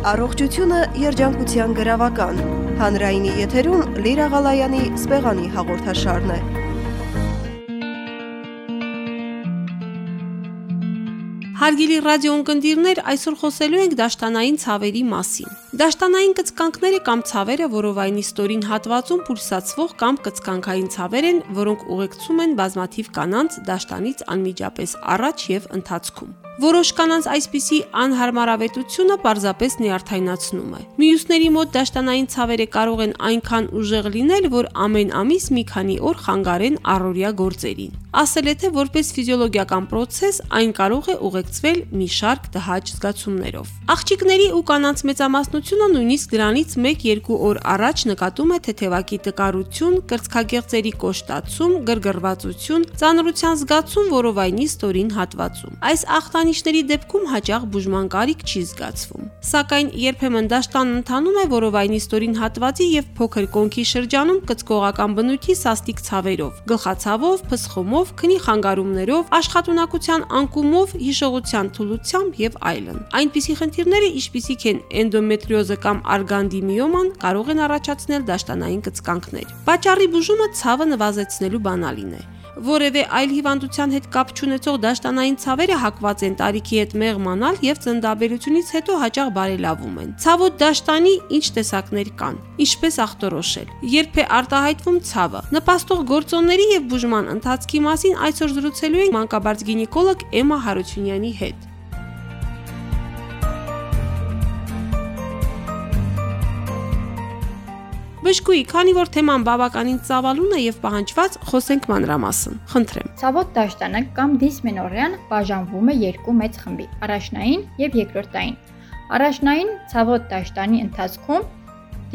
Առողջությունը երջանկության գրավական։ Հանրայինի եթերում Լիրա Ղալայանի սպեղանի հաղորդաշարն է։ Հարգելի ռադիոընկերներ, այսօր խոսելու ենք դաշտանային ցավերի մասին։ Դաշտանային կծկանքները կամ ցավերը որովայնի ստորին հատվածում պուլսացվող կամ կծկանքային ցավեր են, որոնք ուղեկցում են բազմաթիվ կանանց դաշտանից անմիջապես առաջ եւ ընթացքում։ Որոշ կանանց այսպիսի անհարմարավետությունը պարզապես նյարդայնացնում է։ Մյուսների մոտ դաշտանային ցավերը կարող են այնքան ուժեղ լինել, որ ամեն ամիս մի քանի օր խանգարեն առօրյա գործերին։ Ասել է թե որպես ֆիզիոլոգիական process այն կարող է ուղեկցվել մի շարք տհաճ զգացումներով։ Աղջիկների ու կանանց մեծամասնությունը նույնիսկ դրանից 1-2 օր առաջ նկատում է թեթևակի տկարություն, կրծքագեղձերի կոշտացում, գրգռվածություն, ծանրության զգացում որովայնի ստորին հատվածում։ Այս ախտանի Ախտանիշների դեպքում հաճախ բուժման կարիք չի զգացվում։ Սակայն երբեմն դաշտան ընթանում է որովայնի ստորին հատվածի եւ փոքր կոնքի շրջանում կծկողական բնույթի սաստիկ ցավերով, գլխացավով, փսխումով, քնի խանգարումներով, աշխատունակության անկումով, հիշողության թուլությամբ եւ այլն։ Այնպիսի խնդիրները, ինչպիսիք են էնդոմետրիոզը կամ արգանդիմիոման, կարող են առաջացնել դաշտանային կծկանքներ։ Պաճառի բուժումը ցավը նվազեցնելու բանալին է որևէ այլ հիվանդության հետ կապ չունեցող դաշտանային ցավերը հակված են տարիքի հետ մեղմանալ եւ ծննդաբերությունից հետո հաճախ բարելավում են։ Ցավոտ դաշտանի ինչ տեսակներ կան։ Ինչպես ախտորոշել։ Երբ է արտահայտվում ցավը։ Նպաստող գործոնների եւ բուժման ընթացքի մասին այսօր զրուցելու ենք մանկաբարձ գինեկոլոգ Էմա Հարությունյանի հետ։ Բժշկուի, քանի որ թեման բավականին ծավալուն է եւ պահանջված, խոսենք մանրամասն։ Խնդրեմ։ Ցավոտ դաշտանը կամ դիսմենորիան բաժանվում է երկու մեծ խմբի՝ առաջնային եւ երկրորդային։ Առաջնային ցավոտ դաշտանի ընթացքում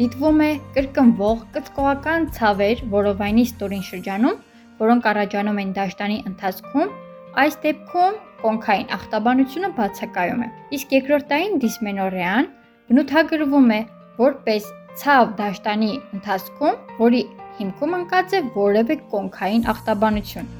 դիտվում է կրկնվող կծկողական ցավեր որովայնի ստորին շրջանում, որոնք առաջանում են դաշտանի ընթացքում, այս դեպքում կոնքային ախտաբանությունը բացակայում է։ Իսկ երկրորդային դիսմենորիան բնութագրվում է որպես ցավ դաշտանի ընթացքում, որի հիմքում ընկած է որևէ կոնքային ախտաբանություն։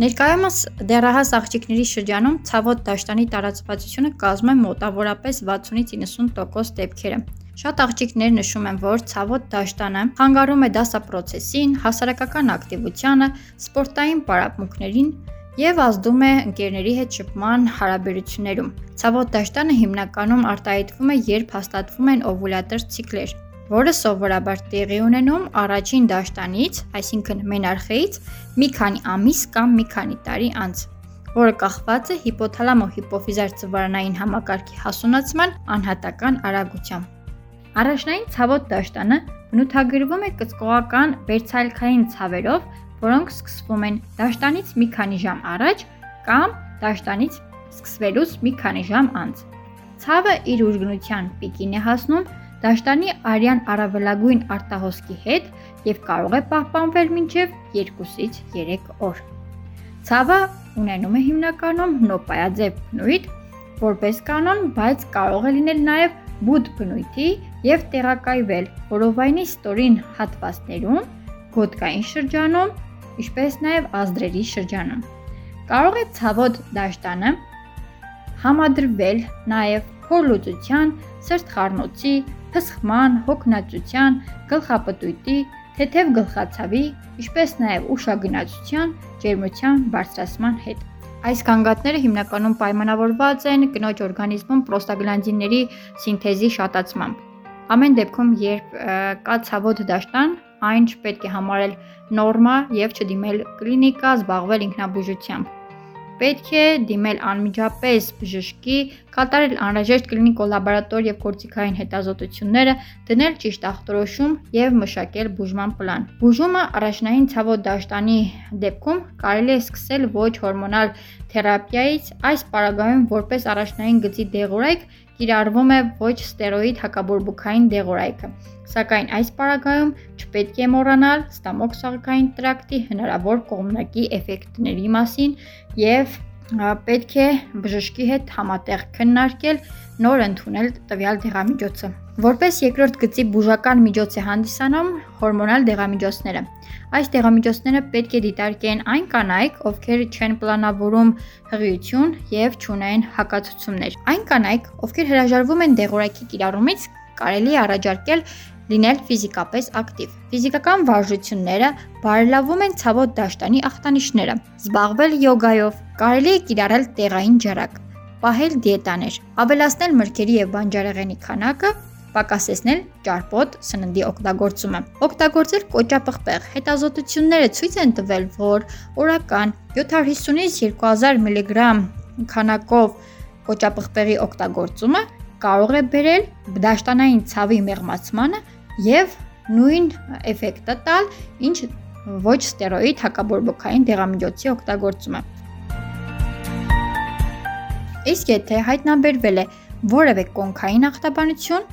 Ներկայումս դեռահաս աղջիկների շրջանում ցավոտ դաշտանի տարածվածությունը կազմում է մոտավորապես 60-ից 90% դեպքերը։ Շատ աղջիկներ նշում են, որ ցավոտ դաշտանը խանգարում է դասապրոցեսին, հասարակական ակտիվությանը, սպորտային պարապմունքներին եւ ազդում է ընկերների հետ շփման հարաբերություններում։ Ցավոտ դաշտանը հիմնականում արտահայտվում է, երբ հաստատվում են օվուլատոր ցիկլեր, որը սովորաբար տեղի ունենում առաջին դաշտանից, այսինքն մենարխեից, մի քանի ամիս կամ մի քանի տարի անց որը կախված է հիպոթալամո-հիպոֆիզար ծվարանային համակարգի հասունացման անհատական արագությամբ։ Առաջնային ցավոտ դաշտանը բնութագրվում է կծկողական վերցալքային ցավերով, որոնք սկսվում են դաշտանից մի քանի ժամ առաջ կամ դաշտանից սկսվելուց մի քանի ժամ անց։ Ցավը իր ուժգնության պիկին է հասնում դաշտանի արյան առավելագույն արտահոսքի հետ եւ կարող է պահպանվել մինչեւ 2-ից 3 օր։ Ցավը ունենում է հիմնականում նոպայաձև բնույթ, որպես կանոն, բայց կարող է լինել նաև բուդ բնույթի եւ տեղակայվել որովայնի ստորին հատվածներում, գոտկային շրջանում ինչպես նաև ազդրերի շրջանում։ Կարող է ցավոտ դաշտանը համադրվել նաև փորլուծության, սրտխառնոցի, փսխման, հոգնածության, գլխապտույտի, թեթև գլխացավի, ինչպես նաև ուշագնացության, ջերմության բարձրացման հետ։ Այս կանգատները հիմնականում պայմանավորված են կնոջ օրգանիզմում պրոստագլանդինների սինթեզի շատացմամբ։ Ամեն դեպքում, երբ կա ցավոտ դաշտան, այն չպետք է համարել նորմա եւ չդիմել կլինիկա զբաղվել ինքնաբուժությամբ։ Պետք է դիմել անմիջապես բժշկի, կատարել անհրաժեշտ կլինիկո-լաբորատոր եւ կորտիկային հետազոտությունները, դնել ճիշտ ախտորոշում եւ մշակել բուժման պլան։ Բուժումը առաջնային ցավոտ դաշտանի դեպքում կարելի է սկսել ոչ հորմոնալ թերապիայից, այս պարագայում որպես առաջնային գծի դեղորայք կիրառվում է ոչ ստերոիդ հակաբորբուքային դեղորայքը։ Սակայն այս պարագայում չպետք է մոռանալ ստամոքսաղքային տրակտի հնարավոր կողմնակի էֆեկտների մասին եւ պետք է բժշկի հետ համատեղ քննարկել նոր ընդունել տվյալ դեղամիջոցը։ Որպես երկրորդ գծի բուժական միջոց է հանդիսանում հորմոնալ դեղամիջոցները։ Այս դեղամիջոցները պետք է դիտարկեն այն կանայք, ովքեր չեն պլանավորում հղիություն եւ չունեն հակացություններ։ Այն կանայք, ովքեր հրաժարվում են դեղորայքի կիրառումից, կարելի է առաջարկել լինել ֆիզիկապես ակտիվ։ Ֆիզիկական վարժությունները բարելավում են ցավոտ դաշտանի ախտանիշները։ Զբաղվել յոգայով, կարելի է կիրառել տեղային ջարակ, պահել դիետաներ, ավելացնել մրգերի եւ բանջարեղենի քանակը, պակասեցնել ճարպոտ սննդի օգտագործումը։ Օգտագործել կոճապղպեղ։ Հետազոտությունները ցույց են տվել, որ օրական 750-ից 2000 մգ քանակով կոճապղպեղի օգտագործումը կարող է բերել դաշտանային ցավի մեղմացմանը եւ նույն էֆեկտը տալ, ինչ ոչ ստերոիդ հակաբորբոքային դեղամիջոցի օգտագործումը։ Իսկ եթե հայտնաբերվել է որևէ կոնքային ախտաբանություն,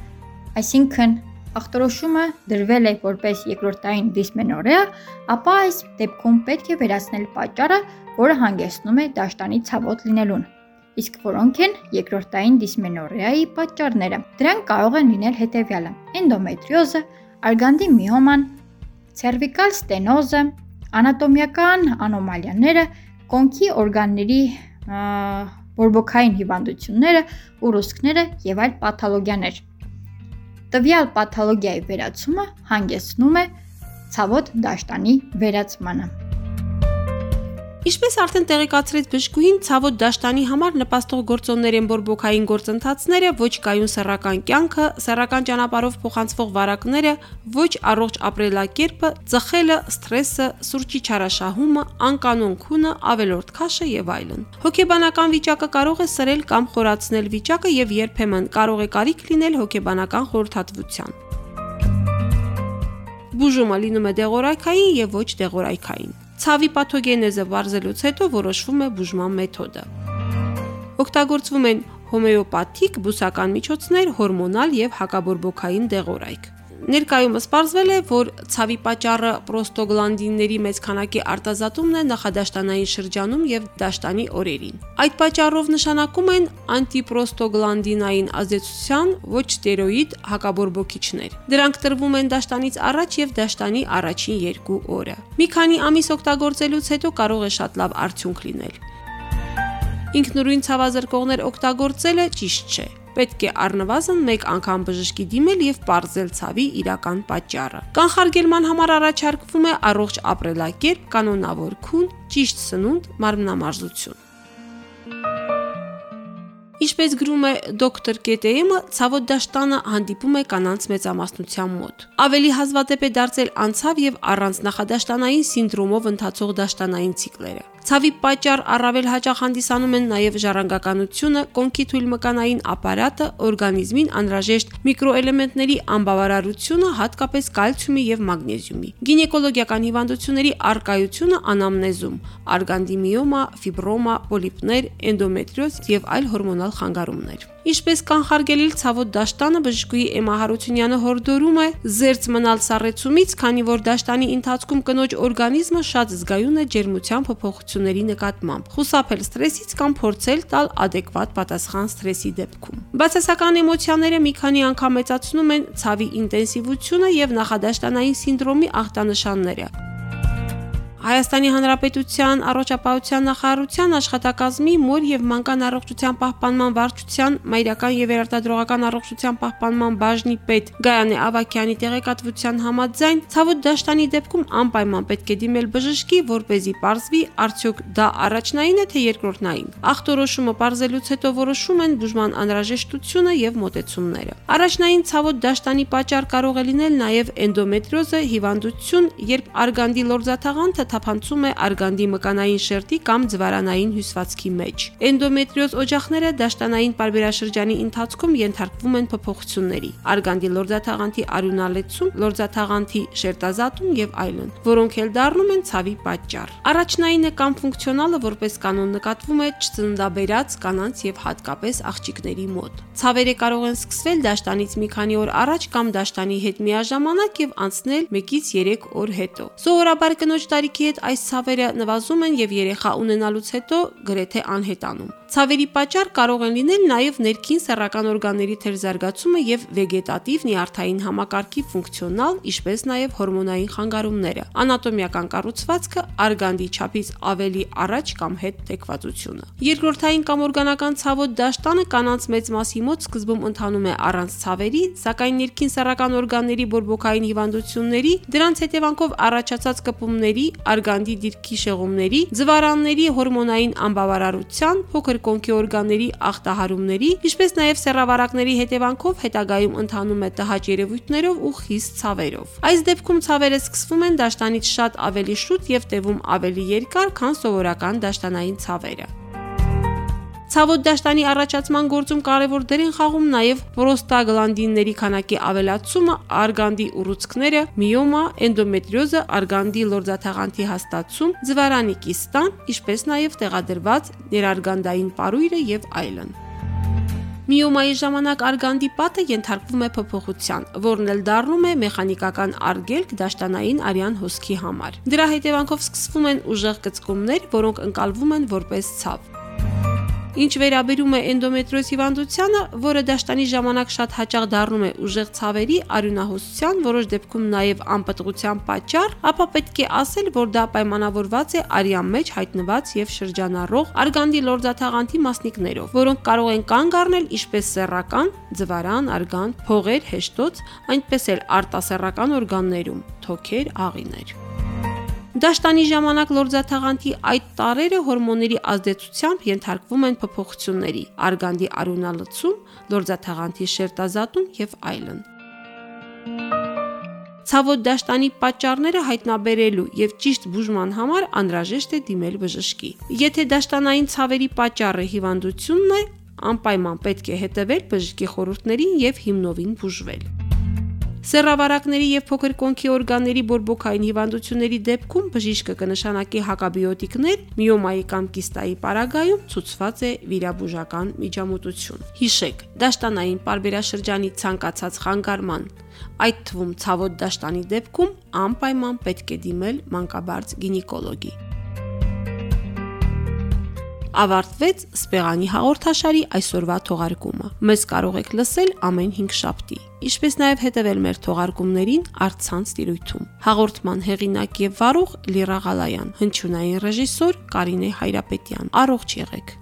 այսինքն ախտորոշումը դրվել է որպես երկրորդային դիսմենորեա, ապա այս դեպքում պետք է վերացնել պատճառը, որը հանգեցնում է դաշտանի ցավոտ լինելուն իսկ որոնք են երկրորդային դիսմենորեայի պատճառները։ Դրանք կարող են լինել հետևյալը. էնդոմետրիոզը, արգանդի միոման, ցերվիկալ ստենոզը, անատոմիական անոմալիաները, կոնքի օրգանների բորբոքային հիվանդությունները, ուռուցքները եւ այլ պաթոլոգիաներ։ Տվյալ պաթոլոգիայի վերացումը հանգեցնում է ցավոտ դաշտանի վերացմանը։ Ինչպես արդեն տեղեկացրեց բժշկուհին, ցավոտ դաշտանի համար նպաստող գործոններ են բորբոքային գործընթացները, ոչ կայուն սեռական կյանքը, սեռական ճանապարհով փոխանցվող վարակները, ոչ առողջ ապրելակերպը, ծխելը, սթրեսը, սուրճի չարաշահումը, անկանոն քունը, ավելորդ քաշը եւ այլն։ Հոգեբանական վիճակը կարող է սրել կամ խորացնել վիճակը եւ երբեմն կարող է կարիք լինել հոգեբանական խորհրդատվության։ Բուժումը լինում է դեղորայքային եւ ոչ դեղորայքային։ Ցավի պաթոգենեզը վարզելուց հետո որոշվում է բուժման մեթոդը։ Օգտագործվում են հոմեոպաթիկ բուսական միջոցներ, հորմոնալ եւ հակաբորբոքային դեղորայք։ Ներկայումս ողջվել է, որ ցավի պատճառը պրոստոգլանդինների մեծ քանակի արտազատումն է նախադաշտանային շրջանում եւ դաշտանի օրերին։ Այդ պատճառով նշանակում են անտիպրոստոգլանդինային ազդեցության ոչ ստերոիդ հակաբորբոքիչներ։ Դրանք տրվում են դաշտանից առաջ եւ դաշտանի առաջին 2 օրը։ Մի քանի ամիս օգտագործելուց հետո կարող է շատ լավ արդյունք լինել։ Ինքնուրույն ցավազրկողներ օգտագործելը ճիշտ չէ պետք է առնվազն մեկ անգամ բժշկի դիմել եւ ողջել ցավի իրական պատճառը։ Կանխարգելման համար առաջարկվում է առողջ ապրելակերպ, կանոնավոր քուն, ճիշտ սնունդ, մարմնամարզություն։ Ինչպես գրում է դոկտոր Կետեյմը, ցավոտ դաշտանը հանդիպում է կանանց մեծամասնության մոտ։ Ավելի հազվադեպ է դարձել անցավ եւ առանց նախադաշտանային սինդրոմով ընթացող դաշտանային ցիկլերը։ Ցավի պատճառ առավել հաճախ հանդիսանում են նաև ժառանգականությունը, կոնքի թույլմկանային ապարատը, օրգանիզմին անհրաժեշտ միկրոէլեմենտների անբավարարությունը, հատկապես կալցիումի եւ մագնեզիումի։ Գինեկոլոգիական հիվանդությունների արկայությունը անամնեզում, արգանդիմիոմա, ֆիբրոմա, պոլիպներ, էնդոմետրիոզ եւ այլ հորմոնալ խանգարումներ։ Ինչպես կանխարգելիլ ցավոտ դաշտանը բժշկուի Էմա Հարությունյանը հորդորում է զերծ մնալ սառեցումից, քանի որ դաշտանի ընթացքում կնոջ օրգանիզմը շատ զգայուն է ջերմության փոփոխությունների նկատմամբ։ Խուսափել ստրեսից կամ փորձել տալ adekvat պատասխան ստրեսի դեպքում։ Բացասական էմոցիաները մի քանի անգամ մեծացնում են ցավի ինտենսիվությունը եւ նախադաշտանային սինդրոմի ախտանշանները։ Հայաստանի Հանրապետության առողջապահության նախարարության աշխատակազմի մոր եւ մանկան առողջության պահպանման վարչության մայրական եւ երարտադրողական առողջության պահպանման բաժնի պետ Գայանե Ավակյանի տեղեկատվության համաձայն ցավոտ դաշտանի դեպքում անպայման պետք է դիմել բժշկի, որ เป զի ողրվի արդյոք դա առաջնային է թե երկրորդնային։ Ախտորոշումը ողրզելուց հետո որոշում են բուժման անհրաժեշտությունը եւ մոտեցումները։ Առաջնային ցավոտ դաշտանի պատճառ կարող է լինել նաեւ էնդոմետրիոզը, հիվանդություն, երբ արգանդի լորձաթաղանթը թափանցում է արգանդի մկանային շերտի կամ ձվարանային հյուսվածքի մեջ։ Էնդոմետրիոզ օջախները դաշտանային պարբերաշրջանի ընթացքում ենթարկվում են փոփոխությունների։ Արգանդի լորձաթաղանթի արյունալեցում, լորձաթաղանթի շերտազատում եւ այլն, որոնք էլ դառնում են ցավի պատճառ։ Առաջնայինը կամ ֆունկցիոնալը որպես կանոն նկատվում է չծնդաբերած կանանց եւ հատկապես աղջիկների մոտ։ Ցավերը կարող են սկսվել դաշտանից մի քանի օր առաջ կամ դաշտանի հետ միաժամանակ եւ անցնել 1-ից 3 օր հետո։ Սովորաբար կնոջ տարիքի հետ այս ցավերը նվազում են եւ երեխա ունենալուց հետո գրեթե անհետանում։ Ցավերի պատճառ կարող են լինել նաև ներքին սեռական օրգանների թերզարգացումը եւ վեգետատիվ նյարդային համակարգի ֆունկցիոնալ, ինչպես նաև հորմոնային խանգարումները, անատոմիական կառուցվածքը, արգանդի չափից ավելի առաջ կամ հետ տեկվածությունը։ Երկրորդային կամ օրգանական ցավոտ դաշտանը կանանց մեծ մասի մոտ սկզբում ընթանում է առանց ցավերի, սակայն ներքին սեռական օրգանների բորբոքային հիվանդությունների, դրանց հետևանքով առաջացած կպումների, արգանդի դիրքի շեղումների, ձվարանների հորմոնային անբավարարության, փոքր կոնքի օրգանների ախտահարումների, ինչպես նաև սեռավարակների հետևանքով հետագայում ընթանում է տհաճ երևույթներով ու խիստ ցավերով։ Այս դեպքում ցավերը սկսվում են դաշտանից շատ ավելի շուտ եւ տևում ավելի երկար, քան սովորական դաշտանային ցավերը։ Ցավոտ դաշտանի առաջացման գործում կարևոր դեր են խաղում նաև պրոստագլանդինների քանակի ավելացումը, արգանդի ուռուցքները, միոմա, էնդոմետրիոզը, արգանդի լորձաթաղանթի հաստացում, ձվարանի կիստան, ինչպես նաև տեղադրված ներարգանդային պարույրը եւ այլն։ Միոմայի ժամանակ արգանդի պատը ենթարկվում է փոփոխության, որն էլ դառնում է մեխանիկական արգելք դաշտանային արյան հոսքի համար։ Դրա հետևանքով սկսվում են ուժեղ կծկումներ, որոնք ընկալվում են որպես ցավ։ Ինչ վերաբերում է էնդոմետրիոզ հիվանդությանը, որը դաշտանի ժամանակ շատ հաճախ դառնում է ուժեղ ցավերի, արյունահոսության, որոշ դեպքում նաև անպտղության պատճառ, ապա պետք է ասել, որ դա պայմանավորված է արյան մեջ հայտնված եւ շրջանառող արգանդի լորձաթաղանթի մասնիկներով, որոնք կարող են կանգ առնել ինչպես սեռական, ձվարան, արգանդ, փողեր, հեշտոց, այնպես էլ արտասեռական օրգաններում, թոքեր, աղիներ։ Դաշտանի ժամանակ լորձաթաղանթի այդ տարերը հորմոնների ազդեցությամբ ենթարկվում են փոփոխությունների, արգանդի արյունալցում, լորձաթաղանթի շերտազատում եւ այլն։ Ցավոտ դաշտանի պատճառները հայտնաբերելու եւ ճիշտ բուժման համար անհրաժեշտ է դիմել բժշկի։ Եթե դաշտանային ցավերի պատճառը հիվանդությունն է, անպայման պետք է հետևել բժշկի խորհուրդներին եւ հիմնովին բուժվել։ Սեռավարակների եւ փոքր կոնքի օրգանների բորբոքային հիվանդությունների դեպքում բժիշկը կնշանակի հակաբիոտիկներ, միոմայի կամ կիստայի պարագայում ցուցված է վիրաբուժական միջամտություն։ Հիշեք, դաշտանային պարբերաշրջանի ցանկացած խանգարման, այդ թվում ցավոտ դաշտանի դեպքում անպայման պետք է դիմել մանկաբարձ գինեկոլոգի ավարտվեց Սպեղանի հաղորդաշարի այսօրվա թողարկումը։ Մեզ կարող եք լսել ամեն 5 շաբթի, ինչպես նաև հետևել մեր թողարկումներին առցանց տիրույթում։ Հաղորդման հեղինակ եւ վարող Լիրա Ղալայան, հնչյունային ռեժիսոր Կարինե Հայրապետյան։ Առողջ եղեք։